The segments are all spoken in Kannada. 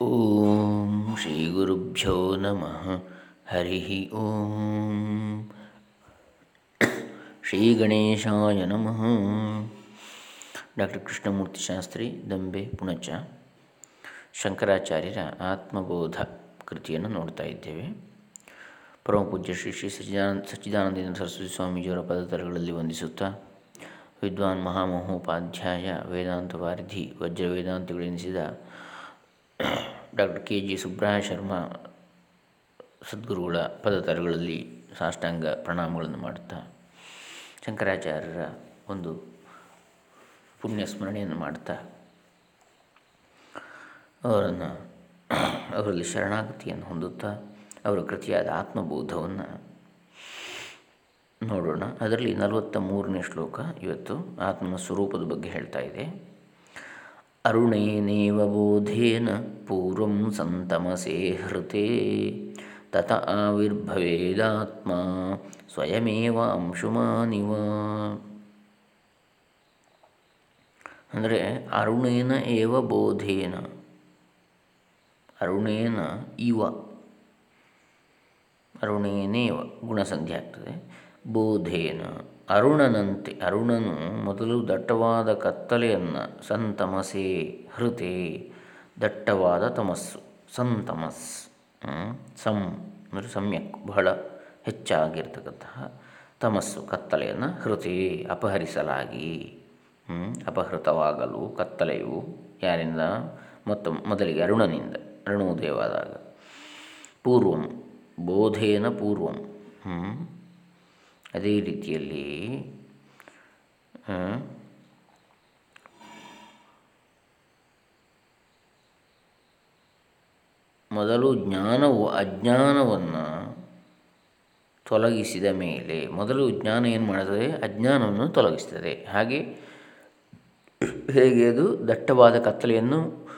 ಓಂ ಶ್ರೀ ಗುರುಭ್ಯೋ ನಮಃ ಹರಿ ಓಂ ಶ್ರೀ ಗಣೇಶಾಯ ನಮಃ ಡಾಕ್ಟರ್ ಕೃಷ್ಣಮೂರ್ತಿ ಶಾಸ್ತ್ರಿ ದಂಬೆ ಪುಣಚ ಶಂಕರಾಚಾರ್ಯರ ಆತ್ಮಬೋಧ ಕೃತಿಯನ್ನು ನೋಡ್ತಾ ಇದ್ದೇವೆ. ಪರಮ ಪೂಜ್ಯ ಶ್ರೀ ಶ್ರೀ ಸಚ್ಚಿದಾನಂದ, ಸಚ್ಚಿದಾನಂದೇಂದ್ರ ಸರಸ್ವತಿ ಸ್ವಾಮೀಜಿಯವರ ಪದತರಗಳಲ್ಲಿ ವಂದಿಸುತ್ತಾ, ವಿದ್ವಾನ್ ಮಹಾಮಹೋಪಾಧ್ಯಾಯ ವೇದಾಂತ ವಾರಿಧಿ ವಜ್ರ ವೇದಾಂತಗಳೆನಿಸಿದ ಡಾಕ್ಟರ್ ಕೆ ಜಿ ಸುಬ್ರಹ ಶರ್ಮಾ ಸದ್ಗುರುಗಳ ಪದತರಗಳಲ್ಲಿ ಸಾಷ್ಟಾಂಗ ಪ್ರಣಾಮಗಳನ್ನು ಮಾಡುತ್ತಾ ಶಂಕರಾಚಾರ್ಯರ ಒಂದು ಪುಣ್ಯ ಸ್ಮರಣೆಯನ್ನು ಮಾಡ್ತಾ ಅವರನ್ನು ಅವರಲ್ಲಿ ಶರಣಾಗತಿಯನ್ನು ಹೊಂದುತ್ತಾ ಅವರ ಕೃತಿಯಾದ ಆತ್ಮಬೋಧವನ್ನು ನೋಡೋಣ. ಅದರಲ್ಲಿ ನಲವತ್ತ ಮೂರನೇ ಶ್ಲೋಕ ಇವತ್ತು ಆತ್ಮನ ಸ್ವರೂಪದ ಬಗ್ಗೆ ಹೇಳ್ತಾ ಇದೆ. ಪೂರ್ವಂ ಸಂತಮಸೇ ಹೃತೆ ತತ ಆವಿರ್ಭವೇದಾತ್ಮ ಸ್ವಯಮೇವ ಅಂಶುಮಾನಿವ. ಅಂದರೆ ಅರುಣೇನ ಏವ ಬೋಧೇನ? ಅರುಣೇನ ಇವ. ಅರುಣೇನೇವ. ಗುಣಸಂಧಿ ಆಗ್ತದೆ. ಬೋಧೇನ. ಅರುಣನಂತೆ, ಅರುಣನು ಮೊದಲು ದಟ್ಟವಾದ ಕತ್ತಲೆಯನ್ನು ಸಂತಮಸೇ, ಹೃತೆ, ದಟ್ಟವಾದ ತಮಸ್ಸು, ಸಂತಮಸ್ ಸಂ, ಅಂದರೆ ಸಮ್ಯಕ್, ಬಹಳ ಹೆಚ್ಚಾಗಿರ್ತಕ್ಕಂತಹ ತಮಸ್ಸು, ಕತ್ತಲೆಯನ್ನು ಹೃತಿ, ಅಪಹರಿಸಲಾಗಿ ಅಪಹೃತವಾಗಲು ಕತ್ತಲೆಯು ಯಾರಿಂದ? ಮತ್ತು, ಮೊದಲಿಗೆ ಅರುಣನಿಂದ, ಅರುಣೋದಯವಾದಾಗ. ಪೂರ್ವಂ, ಬೋಧೇನ ಪೂರ್ವಂ ಅದೇ ರೀತಿಯಲ್ಲಿ ಮೊದಲು ಜ್ಞಾನವು ಅಜ್ಞಾನವನ್ನು ತೊಲಗಿಸಿದ ಮೇಲೆ, ಮೊದಲು ಜ್ಞಾನ ಏನು ಮಾಡುತ್ತದೆ ಅಜ್ಞಾನವನ್ನು ತೊಲಗಿಸ್ತದೆ. ಹಾಗೆ ಹೇಗೆ ಅದು? ದಟ್ಟವಾದ ಕತ್ತಲೆಯನ್ನು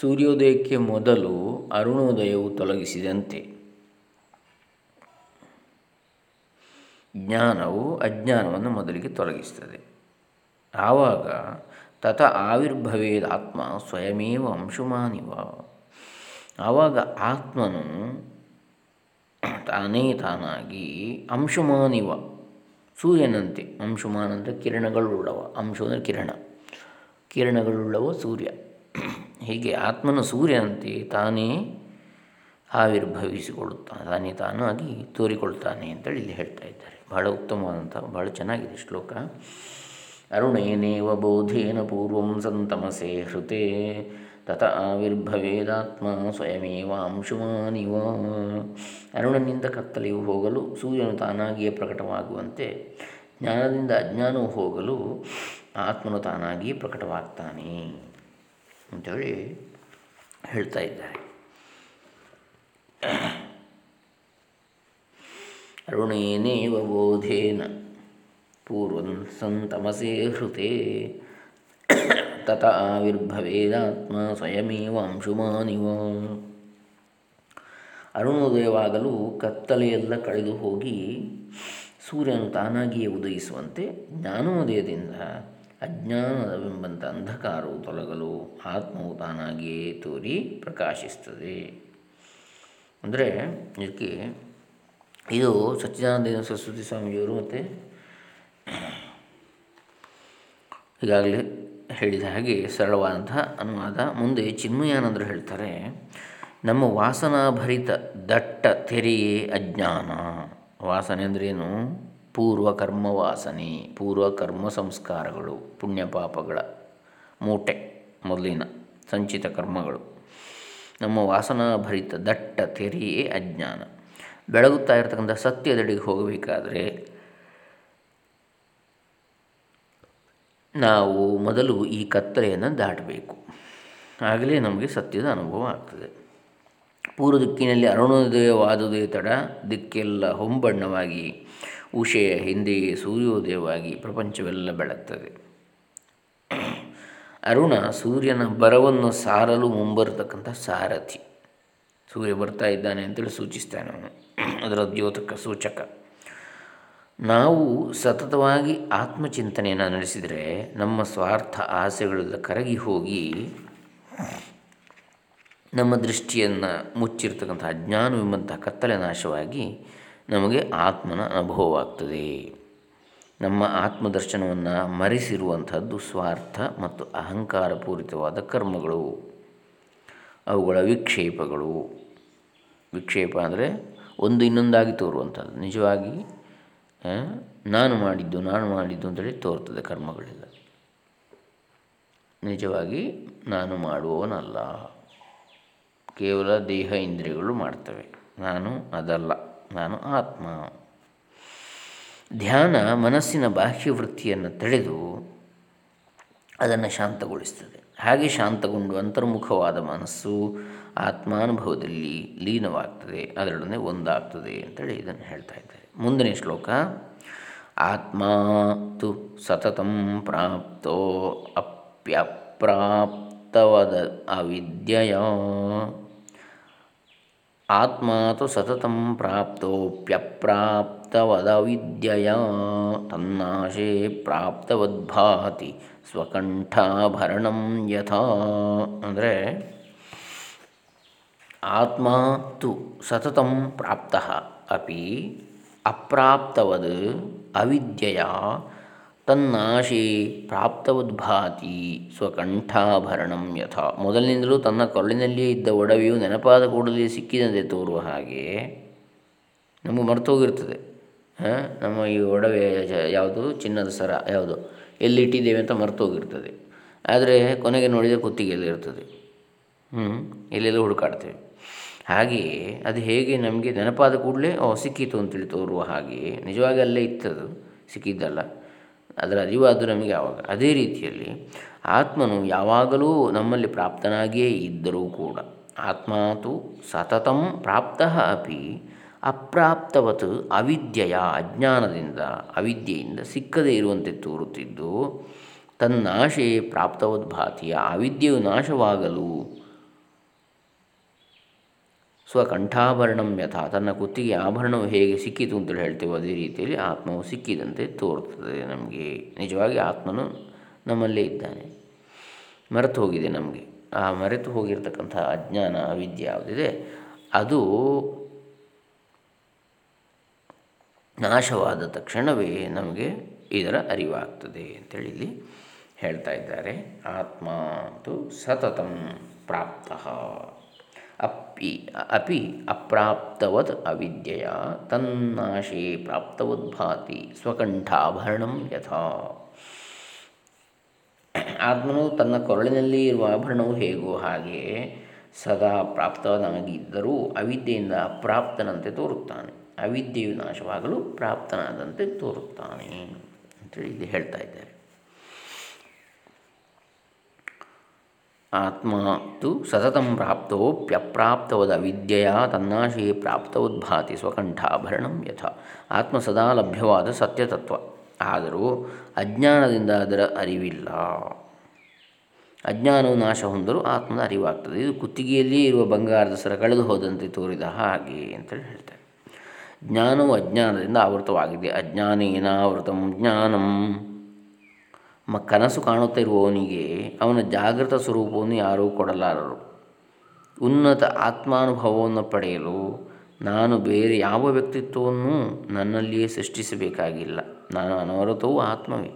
ಸೂರ್ಯೋದಯಕ್ಕೆ ಮೊದಲು ಅರುಣೋದಯವು ತೊಲಗಿಸಿದಂತೆ. ಜ್ಞಾನವು ಅಜ್ಞಾನವನ್ನು ಮೊದಲಿಗೆ ತೊಲಗಿಸ್ತದೆ. ಆವಾಗ ತತ ಆವಿರ್ಭವೇದ ಆತ್ಮ ಸ್ವಯಮೇವ ಅಂಶುಮಾನಿವ. ಆವಾಗ ಆತ್ಮನು ತಾನೇ ತಾನಾಗಿ ಅಂಶುಮಾನಿವ. ಸೂರ್ಯನಂತೆ ಅಂಶುಮಾನ ಅಂದರೆ ಕಿರಣಗಳುಳ್ಳವ. ಅಂಶು ಅಂದರೆ ಕಿರಣ. ಕಿರಣಗಳುಳ್ಳವ ಸೂರ್ಯ. ಹೀಗೆ ಆತ್ಮನು ಸೂರ್ಯನಂತೆ ತಾನೇ ಆವಿರ್ಭವಿಸಿಕೊಳ್ಳುತ್ತಾನೆ. ತಾನೇ ತಾನಾಗಿ ತೋರಿಕೊಳ್ತಾನೆ ಅಂತೇಳಿ ಇಲ್ಲಿ ಹೇಳ್ತಾ ಇದ್ದಾರೆ. ಬಹಳ ಉತ್ತಮವಾದಂಥ, ಬಹಳ ಚೆನ್ನಾಗಿದೆ ಶ್ಲೋಕ. ಅರುಣೇನೇವ ಬೋಧೇನ ಪೂರ್ವಂ ಸಂತಮಸೆ ಹೃತೆ, ತತ ಆವಿರ್ಭವೇದಾತ್ಮ ಸ್ವಯಮೇವ ಅಂಶುಮಾನಿವ ಅರುಣನಿಂದ ಕತ್ತಲೆಯು ಹೋಗಲು ಸೂರ್ಯನು ತಾನಾಗಿಯೇ ಪ್ರಕಟವಾಗುವಂತೆ, ಜ್ಞಾನದಿಂದ ಅಜ್ಞಾನವು ಹೋಗಲು ಆತ್ಮನು ತಾನಾಗಿಯೇ ಪ್ರಕಟವಾಗ್ತಾನೆ ಅಂಥೇಳಿ ಹೇಳ್ತಾ ಇದ್ದಾರೆ. ಅರುಣೇನೇವ ಬೋಧೇನ ಪೂರ್ವಂ ಸಂತಮಸೇ ಹೃತೆ ತತ ಆವಿರ್ಭವೇದಾತ್ಮ ಸ್ವಯಮೇವ ಅಂಶುಮಾನಿವ ಅರುಣೋದಯವಾಗಲು ಕತ್ತಲೆಯೆಲ್ಲ ಕಳೆದು ಹೋಗಿ ಸೂರ್ಯನು ತಾನಾಗಿಯೇ ಉದಯಿಸುವಂತೆ ಜ್ಞಾನೋದಯದಿಂದ ಅಜ್ಞಾನದವೆಂಬಂಥ ಅಂಧಕಾರವು ತೊಲಗಲು ಆತ್ಮವು ತಾನಾಗಿಯೇ ತೋರಿ ಪ್ರಕಾಶಿಸ್ತದೆ ಅಂದರೆ ಇದಕ್ಕೆ ಇದು ಸಚ್ಚಿದಾನಂದ ಸರಸ್ವತಿ ಸ್ವಾಮಿಯವರು ಮತ್ತು ಈಗಾಗಲೇ ಹೇಳಿದ ಹಾಗೆ ಸರಳವಾದಂತಹ ಅನುವಾದ. ಮುಂದೆ ಚಿನ್ಮಯಾನಂದರು ಹೇಳ್ತಾರೆ, ನಮ್ಮ ವಾಸನಾಭರಿತ ದಟ್ಟ ತೆರೆಯೇ ಅಜ್ಞಾನ. ವಾಸನೆ ಅಂದ್ರೇನು ಪೂರ್ವ ಕರ್ಮ ವಾಸನೆ, ಪೂರ್ವ ಕರ್ಮ ಸಂಸ್ಕಾರಗಳು, ಪುಣ್ಯ ಪಾಪಗಳ ಮೂಟೆ ಮೊದಲಿನ ಸಂಚಿತ ಕರ್ಮಗಳು. ನಮ್ಮ ವಾಸನಾಭರಿತ ದಟ್ಟ ತೆರೆಯೇ ಅಜ್ಞಾನ. ಬೆಳಗುತ್ತಾ ಇರತಕ್ಕಂಥ ಸತ್ಯದೆಡೆಗೆ ಹೋಗಬೇಕಾದರೆ ನಾವು ಮೊದಲು ಈ ಕತ್ತಲೆಯನ್ನು ದಾಟಬೇಕು. ಆಗಲೇ ನಮಗೆ ಸತ್ಯದ ಅನುಭವ ಆಗ್ತದೆ. ಪೂರ್ವ ದಿಕ್ಕಿನಲ್ಲಿ ಅರುಣೋದಯವಾದುದೇ ತಡ, ದಿಕ್ಕೆಲ್ಲ ಹೊಂಬಣ್ಣವಾಗಿ, ಉಷೆಯ ಹಿಂದೆಯೇ ಸೂರ್ಯೋದಯವಾಗಿ ಪ್ರಪಂಚವೆಲ್ಲ ಬೆಳಗ್ತದೆ. ಅರುಣ ಸೂರ್ಯನ ಬರವನ್ನು ಸಾರಲು ಮುಂಬರತಕ್ಕಂಥ ಸಾರಥಿ. ಸೂರ್ಯ ಬರ್ತಾ ಇದ್ದಾನೆ ಅಂತೇಳಿ ಸೂಚಿಸ್ತಾನೆ ಅವನು. ಅದರ ದ್ಯೋತಕ ಸೂಚಕ. ನಾವು ಸತತವಾಗಿ ಆತ್ಮಚಿಂತನೆಯನ್ನು ನಡೆಸಿದರೆ ನಮ್ಮ ಸ್ವಾರ್ಥ ಆಸೆಗಳೆಲ್ಲ ಕರಗಿ ಹೋಗಿ ನಮ್ಮ ದೃಷ್ಟಿಯನ್ನು ಮುಚ್ಚಿರ್ತಕ್ಕಂಥ ಅಜ್ಞಾನವೆಂಬಂತಹ ಕತ್ತಲೆ ನಾಶವಾಗಿ ನಮಗೆ ಆತ್ಮನ ಅನುಭವವಾಗ್ತದೆ. ನಮ್ಮ ಆತ್ಮದರ್ಶನವನ್ನು ಮರೆಸಿರುವಂಥದ್ದು ಸ್ವಾರ್ಥ ಮತ್ತು ಅಹಂಕಾರಪೂರಿತವಾದ ಕರ್ಮಗಳು. ಅವುಗಳ ವಿಕ್ಷೇಪಗಳು. ವಿಕ್ಷೇಪ ಅಂದರೆ ಒಂದು ಇನ್ನೊಂದಾಗಿ ತೋರುವಂಥದ್ದು. ನಿಜವಾಗಿ ನಾನು ಮಾಡಿದ್ದು ನಾನು ಮಾಡಿದ್ದು ಅಂತೇಳಿ ತೋರ್ತದೆ ಕರ್ಮಗಳೆಲ್ಲ. ನಿಜವಾಗಿ, ನಾನು ಮಾಡುವವನಲ್ಲ. ಕೇವಲ ದೇಹ ಇಂದ್ರಿಯಗಳು ಮಾಡ್ತವೆ. ನಾನು ಅದಲ್ಲ. ನಾನು ಆತ್ಮ. ಧ್ಯಾನ ಮನಸ್ಸಿನ ಬಾಹ್ಯವೃತ್ತಿಯನ್ನು ತಡೆದು ಅದನ್ನು ಶಾಂತಗೊಳಿಸ್ತದೆ. ಹಾಗೆ ಶಾಂತಗೊಂಡು ಅಂತರ್ಮುಖವಾದ ಮನಸ್ಸು ಆತ್ಮಾನುಭವದಲ್ಲಿ ಲೀನವಾಗ್ತದೆ. ಅದರೊಡನೆ ಒಂದಾಗ್ತದೆ ಅಂತೇಳಿ ಇದನ್ನು ಹೇಳ್ತಾ ಇದ್ದಾರೆ. ಮುಂದಿನ ಶ್ಲೋಕ, ಆತ್ಮ ತು ಸತತಂ ಪ್ರಾಪ್ತೋ ಅಪ್ಯಪ್ರಾಪ್ತವದ ಅವಿದ್ಯೆಯ. ಆತ್ಮ ತು ಸತತಂ ಪ್ರಾಪ್ತೋಪ್ಯಪ್ರಾಪ್ತವದವಿದ್ಯೆಯ ತನ್ನಾಶೆ ಪ್ರಾಪ್ತವದ್ಭಾತಿ ಸ್ವಕಂಠಾಭರಣಂ ಯಥಾ ಅಂದರೆ ಆತ್ಮ ತು ಸತತಂ ಪ್ರಾಪ್ತ ಅಪಿ ಅಪ್ರಾಪ್ತವದ್ ಅವಿದ್ಯೆಯ ತನ್ನಾಶೆ ಪ್ರಾಪ್ತವದ್ಭಾತಿ ಸ್ವಕಂಠಾಭರಣಂ ಯಥ. ಮೊದಲಿನಿಂದಲೂ ತನ್ನ ಕೊರಳಿನಲ್ಲಿಯೇ ಇದ್ದ ಒಡವೆಯು ನೆನಪಾದ ಕೂಡಲೇ ಸಿಕ್ಕಿದಂತೆ ತೋರುವ ಹಾಗೆ ನಮಗೆ ಮರ್ತೋಗಿರ್ತದೆ ನಮ್ಮ ಈ ಒಡವೆ ಯಾವುದು? ಚಿನ್ನದ ಸರ, ಯಾವುದು? ಎಲ್ಲಿಟ್ಟಿದ್ದೇವೆ ಅಂತ ಮರೆತೋಗಿರ್ತದೆ ಆದರೆ ಕೊನೆಗೆ ನೋಡಿದರೆ ಕುತ್ತಿಗೆಯಲ್ಲಿರ್ತದೆ ಹ್ಞೂ ಎಲ್ಲೆಲ್ಲೋ ಹುಡುಕಾಡ್ತೇವೆ. ಹಾಗೆಯೇ ಅದು ಹೇಗೆ ನಮಗೆ ನೆನಪಾದ ಕೂಡಲೇ ಸಿಕ್ಕಿತು ಅಂತೇಳಿ ತೋರುವ ಹಾಗೆಯೇ, ನಿಜವಾಗಿ ಅಲ್ಲೇ ಇತ್ತದು, ಸಿಕ್ಕಿದ್ದಲ್ಲ. ಅದರ ಅರಿವಾದ್ದು ನಮಗೆ ಆವಾಗ. ಅದೇ ರೀತಿಯಲ್ಲಿ ಆತ್ಮನು ಯಾವಾಗಲೂ ನಮ್ಮಲ್ಲಿ ಪ್ರಾಪ್ತನಾಗಿಯೇ ಇದ್ದರೂ ಕೂಡ ಆತ್ಮಾತು ಸತತಂ ಪ್ರಾಪ್ತ ಅಪಿ ಅಪ್ರಾಪ್ತವತ್ ಅವಿದ್ಯೆಯ ಅಜ್ಞಾನದಿಂದ, ಅವಿದ್ಯೆಯಿಂದ ಸಿಕ್ಕದೇ ಇರುವಂತೆ ತೋರುತ್ತಿದ್ದು ತನ್ನಾಶೆ ಪ್ರಾಪ್ತವದ್ಭಾತಿಯ ಅವಿದ್ಯೆಯು ನಾಶವಾಗಲು ಸ್ವಕಂಠಾಭರಣಂ ಯಥಾ. ತನ್ನ ಕುತ್ತಿಗೆ ಆಭರಣವು ಹೇಗೆ ಸಿಕ್ಕಿತು ಅಂತೇಳಿ ಹೇಳ್ತೇವೆ ಅದೇ ರೀತಿಯಲ್ಲಿ ಆತ್ಮವು ಸಿಕ್ಕಿದಂತೆ ತೋರ್ತದೆ ನಮಗೆ. ನಿಜವಾಗಿ ಆತ್ಮನು ನಮ್ಮಲ್ಲೇ ಇದ್ದಾನೆ. ಮರೆತು ಹೋಗಿದೆ ನಮಗೆ. ಆ ಮರೆತು ಹೋಗಿರ್ತಕ್ಕಂಥ ಅಜ್ಞಾನ, ಅವಿದ್ಯೆ ಯಾವುದಿದೆ, ಅದು ನಾಶವಾದ ತಕ್ಷಣವೇ ನಮಗೆ ಇದರ ಅರಿವಾಗ್ತದೆ ಅಂತೇಳಿ ಇಲ್ಲಿ ಹೇಳ್ತಾ ಇದ್ದಾರೆ. ಆತ್ಮ ಅಂತೂ ಸತತಂ ಪ್ರಾಪ್ತ. ಅಪ್ಪಿ ಅಪಿ ಅಪ್ರಾಪ್ತವತ್ ಅವಿದ್ಯೆಯ, ತನ್ನಾಶೇ ಪ್ರಾಪ್ತವದ್ಭಾತಿ ಸ್ವಕಂಠಾಭರಣಂ ಯಥಾ. ಆತ್ಮನು ತನ್ನ ಕೊರಳಿನಲ್ಲಿ ಇರುವ ಆಭರಣವು ಹೇಗೋ ಹಾಗೆ ಸದಾ ಪ್ರಾಪ್ತವನಾಗಿದ್ದರೂ ಅವಿದ್ಯೆಯಿಂದ ಅಪ್ರಾಪ್ತನಂತೆ ತೋರುತ್ತಾನೆ. ಅವಿದ್ಯೆಯು ನಾಶವಾಗಲು ಪ್ರಾಪ್ತನಾದಂತೆ ತೋರುತ್ತಾನೆ. ಅಂತೇಳಿ ಇಲ್ಲಿ ಹೇಳ್ತಾ ಇದ್ದಾರೆ. ಆತ್ಮ ತು ಸತತಂ ಪ್ರಾಪ್ತೋಪ್ಯಪ್ರಾಪ್ತವದ ವಿದ್ಯೆಯ ತನ್ನಾಶೇ ಪ್ರಾಪ್ತೋದ್ಭಾತಿ ಸ್ವಕಂಠಾಭರಣಂ ಯಥ. ಆತ್ಮ ಸದಾ ಲಭ್ಯವಾದ ಸತ್ಯತತ್ವ. ಆದರೂ ಅಜ್ಞಾನದಿಂದ ಅದರ ಅರಿವಿಲ್ಲ. ಅಜ್ಞಾನವು ನಾಶ ಹೊಂದರೂ ಆತ್ಮದ ಅರಿವಾಗ್ತದೆ. ಇದು ಕುತ್ತಿಗೆಯಲ್ಲಿಯೇ ಇರುವ ಬಂಗಾರದ ಸರ ಕಳೆದು ಹೋದಂತೆ ತೋರಿದ ಹಾಗೆ ಅಂತೇಳಿ ಹೇಳ್ತಾರೆ. ಜ್ಞಾನವು ಅಜ್ಞಾನದಿಂದ ಆವೃತವಾಗಿದೆ. ಅಜ್ಞಾನೇನಾವೃತಂ ಜ್ಞಾನಂ. ಮ ಕನಸು ಕಾಣುತ್ತಿರುವವನಿಗೆ ಅವನ ಜಾಗೃತ ಸ್ವರೂಪವನ್ನು ಯಾರೂ ಕೊಡಲಾರರು. ಉನ್ನತ ಆತ್ಮಾನುಭವವನ್ನು ಪಡೆಯಲು ನಾನು ಬೇರೆ ಯಾವ ವ್ಯಕ್ತಿತ್ವವನ್ನು ನನ್ನಲ್ಲಿಯೇ ಸೃಷ್ಟಿಸಬೇಕಾಗಿಲ್ಲ. ನಾನು ಅನವರತವೂ ಆತ್ಮವೇ.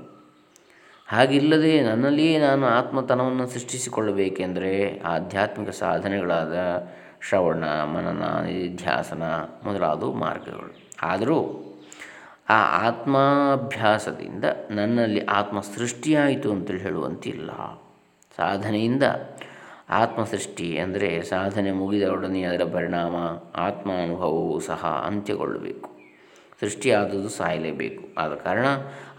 ಹಾಗಿಲ್ಲದೆ ನನ್ನಲ್ಲಿಯೇ ನಾನು ಆತ್ಮತನವನ್ನು ಸೃಷ್ಟಿಸಿಕೊಳ್ಳಬೇಕೆಂದರೆ ಆಧ್ಯಾತ್ಮಿಕ ಸಾಧನೆಗಳಾದ ಶ್ರವಣ, ಮನನ, ನಿಧ್ಯಾಸನ ಮೊದಲಾದ ಮಾರ್ಗಗಳು. ಆದರೂ ಆ ಆತ್ಮಾಭ್ಯಾಸದಿಂದ ನನ್ನಲ್ಲಿ ಆತ್ಮ ಸೃಷ್ಟಿಯಾಯಿತು ಅಂತೇಳಿ ಹೇಳುವಂತಿಲ್ಲ. ಸಾಧನೆಯಿಂದ ಆತ್ಮ ಸೃಷ್ಟಿ ಅಂದರೆ ಸಾಧನೆ ಮುಗಿದೊಡನೆ ಅದರ ಪರಿಣಾಮ ಆತ್ಮ ಅನುಭವವು ಸಹ ಅಂತ್ಯಗೊಳ್ಳಬೇಕು. ಸೃಷ್ಟಿಯಾದದ್ದು ಸಾಯಲೇಬೇಕು. ಆದ ಕಾರಣ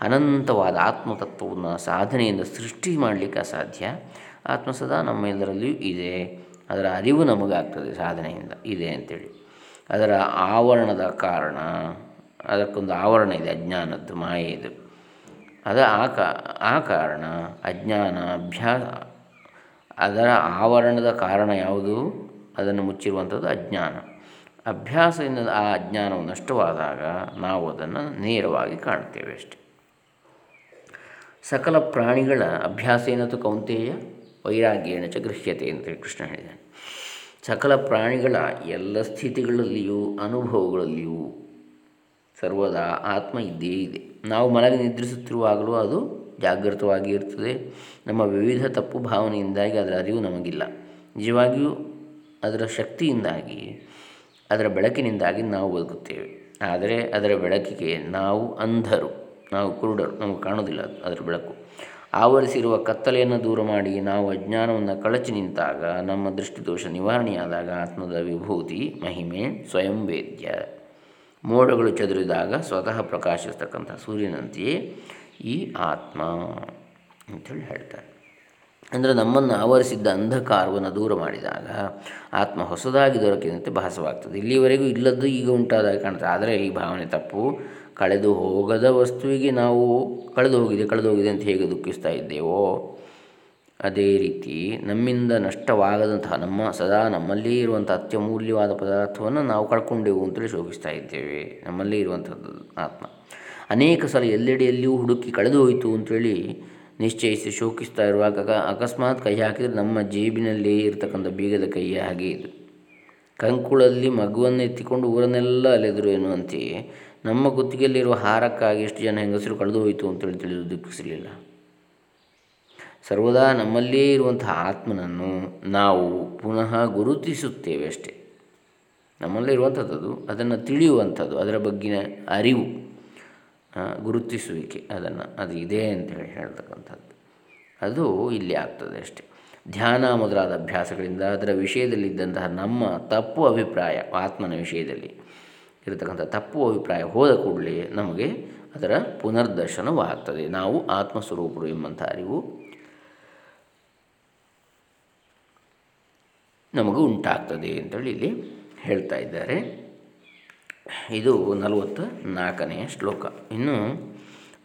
ಅನಂತವಾದ ಆತ್ಮತತ್ವವನ್ನು ಸಾಧನೆಯಿಂದ ಸೃಷ್ಟಿ ಮಾಡಲಿಕ್ಕೆ ಅಸಾಧ್ಯ. ಆತ್ಮ ಸದಾ ನಮ್ಮೆಲ್ಲರಲ್ಲಿಯೂ ಇದೆ. ಅದರ ಅರಿವು ನಮಗಾಗ್ತದೆ ಸಾಧನೆಯಿಂದ. ಇದೆ ಅಂಥೇಳಿ ಅದರ ಆವರಣದ ಕಾರಣ ಅದಕ್ಕೊಂದು ಆವರಣ ಇದೆ, ಅಜ್ಞಾನದ್ದು ಮಾಯೆದು ಅದು ಆ ಕಾ, ಆ ಕಾರಣ ಅಜ್ಞಾನ ಅಭ್ಯಾಸ ಅದರ ಆವರಣದ ಕಾರಣ ಯಾವುದು? ಅದನ್ನು ಮುಚ್ಚಿರುವಂಥದ್ದು ಅಜ್ಞಾನ. ಅಭ್ಯಾಸದಿಂದ ಆ ಅಜ್ಞಾನವು ನಷ್ಟವಾದಾಗ ನಾವು ಅದನ್ನು ನೇರವಾಗಿ ಕಾಣ್ತೇವೆ ಅಷ್ಟೆ. ಸಕಲ ಪ್ರಾಣಿಗಳ ಅಭ್ಯಾಸ ಏನದು ಕೌಂತೆಯ? ವೈರಾಗ್ಯೇಣ ಚ ಗೃಹ್ಯತೆ ಅಂತೇಳಿ ಕೃಷ್ಣ ಹೇಳಿದ್ದಾನೆ. ಸಕಲ ಪ್ರಾಣಿಗಳ ಎಲ್ಲ ಸ್ಥಿತಿಗಳಲ್ಲಿಯೂ, ಅನುಭವಗಳಲ್ಲಿಯೂ ಸರ್ವದಾ ಆತ್ಮ ಇದ್ದೇ ಇದೆ. ನಾವು ಮಲಗಿ ನಿದ್ರಿಸುತ್ತಿರುವಾಗಲೂ ಅದು ಜಾಗೃತವಾಗಿ ಇರ್ತದೆ ನಮ್ಮ ವಿವಿಧ ತಪ್ಪು ಭಾವನೆಯಿಂದಾಗಿ ಅದರ ಅರಿವು ನಮಗಿಲ್ಲ. ನಿಜವಾಗಿಯೂ ಅದರ ಶಕ್ತಿಯಿಂದಾಗಿ, ಅದರ ಬೆಳಕಿನಿಂದಾಗಿ ನಾವು ಬದುಕುತ್ತೇವೆ. ಆದರೆ ಅದರ ಬೆಳಕಿಗೆ ನಾವು ಅಂಧರು, ನಾವು ಕುರುಡರು, ನಮಗೆ ಕಾಣೋದಿಲ್ಲ ಅದರ ಬೆಳಕು. ಆವರಿಸಿರುವ ಕತ್ತಲೆಯನ್ನು ದೂರ ಮಾಡಿ ನಾವು ಅಜ್ಞಾನವನ್ನು ಕಳಚಿ ನಿಂತಾಗ, ನಮ್ಮ ದೃಷ್ಟಿದೋಷ ನಿವಾರಣೆಯಾದಾಗ ಆತ್ಮದ ವಿಭೂತಿ, ಮಹಿಮೆ ಸ್ವಯಂ ವೇದ್ಯ ಮೋಡಗಳು ಚದುರಿದಾಗ ಸ್ವತಃ ಪ್ರಕಾಶಿಸ್ತಕ್ಕಂಥ ಸೂರ್ಯನಂತೆಯೇ ಈ ಆತ್ಮ ಅಂಥೇಳಿ ಹೇಳ್ತಾರೆ. ಅಂದರೆ ನಮ್ಮನ್ನು ಆವರಿಸಿದ್ದ ಅಂಧಕಾರವನ್ನು ದೂರ ಮಾಡಿದಾಗ ಆತ್ಮ ಹೊಸದಾಗಿ ದೊರಕಿದಂತೆ ಭಾಸವಾಗ್ತದೆ. ಇಲ್ಲಿವರೆಗೂ ಇಲ್ಲದ್ದು ಈಗ ಉಂಟಾದಾಗ ಕಾಣ್ತದೆ. ಆದರೆ ಈ ಭಾವನೆ ತಪ್ಪು. ಕಳೆದು ಹೋಗದ ವಸ್ತುವಿಗೆ ನಾವು ಕಳೆದು ಹೋಗಿದೆ ಕಳೆದು ಹೋಗಿದೆ ಅಂತ ಹೇಗೆ ದುಃಖಿಸ್ತಾ ಇದ್ದೇವೋ ಅದೇ ರೀತಿ ನಮ್ಮಿಂದ ನಷ್ಟವಾಗದಂತಹ ನಮ್ಮ, ಸದಾ ನಮ್ಮಲ್ಲೇ ಇರುವಂಥ ಅತ್ಯಮೂಲ್ಯವಾದ ಪದಾರ್ಥವನ್ನು ನಾವು ಕಳ್ಕೊಂಡೆವು ಅಂತೇಳಿ ಶೋಕಿಸ್ತಾ ಇದ್ದೇವೆ. ನಮ್ಮಲ್ಲೇ ಇರುವಂಥದ್ದು ಆತ್ಮ. ಅನೇಕ ಸಲ ಎಲ್ಲೆಡೆಯಲ್ಲಿಯೂ ಹುಡುಕಿ ಕಳೆದು ಹೋಯಿತು ಅಂತೇಳಿ ನಿಶ್ಚಯಿಸಿ ಶೋಕಿಸ್ತಾ ಇರುವಾಗ ಅಕಸ್ಮಾತ್ ಕೈ ಹಾಕಿದರೆ ನಮ್ಮ ಜೇಬಿನಲ್ಲಿ ಇರತಕ್ಕಂಥ ಬೀಗದ ಕೈಯ ಹಾಗೆ ಇದು. ಕಂಕುಳಲ್ಲಿ ಮಗುವನ್ನು ಎತ್ತಿಕೊಂಡು ಊರನ್ನೆಲ್ಲ ಅಲೆದರು ಎನ್ನುವಂತೆಯೇ ನಮ್ಮ ಗುತ್ತಿಗೆಯಲ್ಲಿರುವ ಹಾರಕ್ಕಾಗಿ ಎಷ್ಟು ಜನ ಹೆಂಗಸರು ಕಳೆದು ಹೋಯಿತು ಅಂತೇಳಿ ತಿಳಿದು ದುಃಖಿಸಲಿಲ್ಲ ಸರ್ವದಾ ನಮ್ಮಲ್ಲೇ ಇರುವಂತಹ ಆತ್ಮನನ್ನು ನಾವು ಪುನಃ ಗುರುತಿಸುತ್ತೇವೆ ಅಷ್ಟೇ. ನಮ್ಮಲ್ಲೇ ಇರುವಂಥದ್ದು ಅದನ್ನು ತಿಳಿಯುವಂಥದ್ದು ಅದರ ಬಗ್ಗಿನ ಅರಿವು ಗುರುತಿಸುವಿಕೆ, ಅದನ್ನು, ಅದು ಇದೆ ಅಂತೇಳಿ ಹೇಳ್ತಕ್ಕಂಥದ್ದು. ಅದು ಇಲ್ಲಿ ಆಗ್ತದೆ ಅಷ್ಟೆ. ಧ್ಯಾನ ಮೊದಲಾದ ಅಭ್ಯಾಸಗಳಿಂದ ಅದರ ವಿಷಯದಲ್ಲಿದ್ದಂತಹ ನಮ್ಮ ತಪ್ಪು ಅಭಿಪ್ರಾಯ, ಆತ್ಮನ ವಿಷಯದಲ್ಲಿ ಇರತಕ್ಕಂಥ ತಪ್ಪು ಅಭಿಪ್ರಾಯ ಹೋದ ಕೂಡಲೇ ನಮಗೆ ಅದರ ಪುನರ್ದರ್ಶನವಾಗ್ತದೆ. ನಾವು ಆತ್ಮಸ್ವರೂಪರು ಎಂಬಂಥ ಅರಿವು ನಮಗೂ ಉಂಟಾಗ್ತದೆ ಅಂತೇಳಿ ಇಲ್ಲಿ ಹೇಳ್ತಾ ಇದ್ದಾರೆ. ಇದು ನಲವತ್ತ ನಾಲ್ಕನೆಯ ಶ್ಲೋಕ. ಇನ್ನು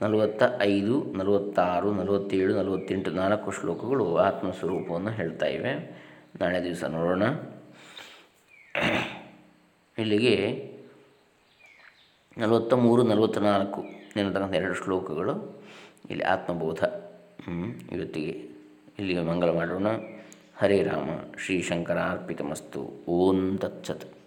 ನಲವತ್ತ ಐದು ನಲವತ್ತಾರು, ನಲವತ್ತೇಳು, ನಲವತ್ತೆಂಟು ನಾಲ್ಕು ಶ್ಲೋಕಗಳು ಆತ್ಮಸ್ವರೂಪವನ್ನು ಹೇಳ್ತಾ ಇವೆ. ನಾಳೆ ದಿವಸ ನೋಡೋಣ. ಇಲ್ಲಿಗೆ ನಲವತ್ತ ಮೂರು ನಲವತ್ತ ನಾಲ್ಕು ಎನ್ನತಕ್ಕಂಥ ಎರಡು ಶ್ಲೋಕಗಳು. ಇಲ್ಲಿ ಆತ್ಮಬೋಧ ಇವತ್ತಿಗೆ ಇಲ್ಲಿಗೆ ಮಂಗಲ ಮಾಡೋಣ. ಹರೇ ರಾಮ ಶ್ರೀ ಶಂಕರಾರ್ಪಿತಮಸ್ತು ಓಂ ತತ್ಸತ್.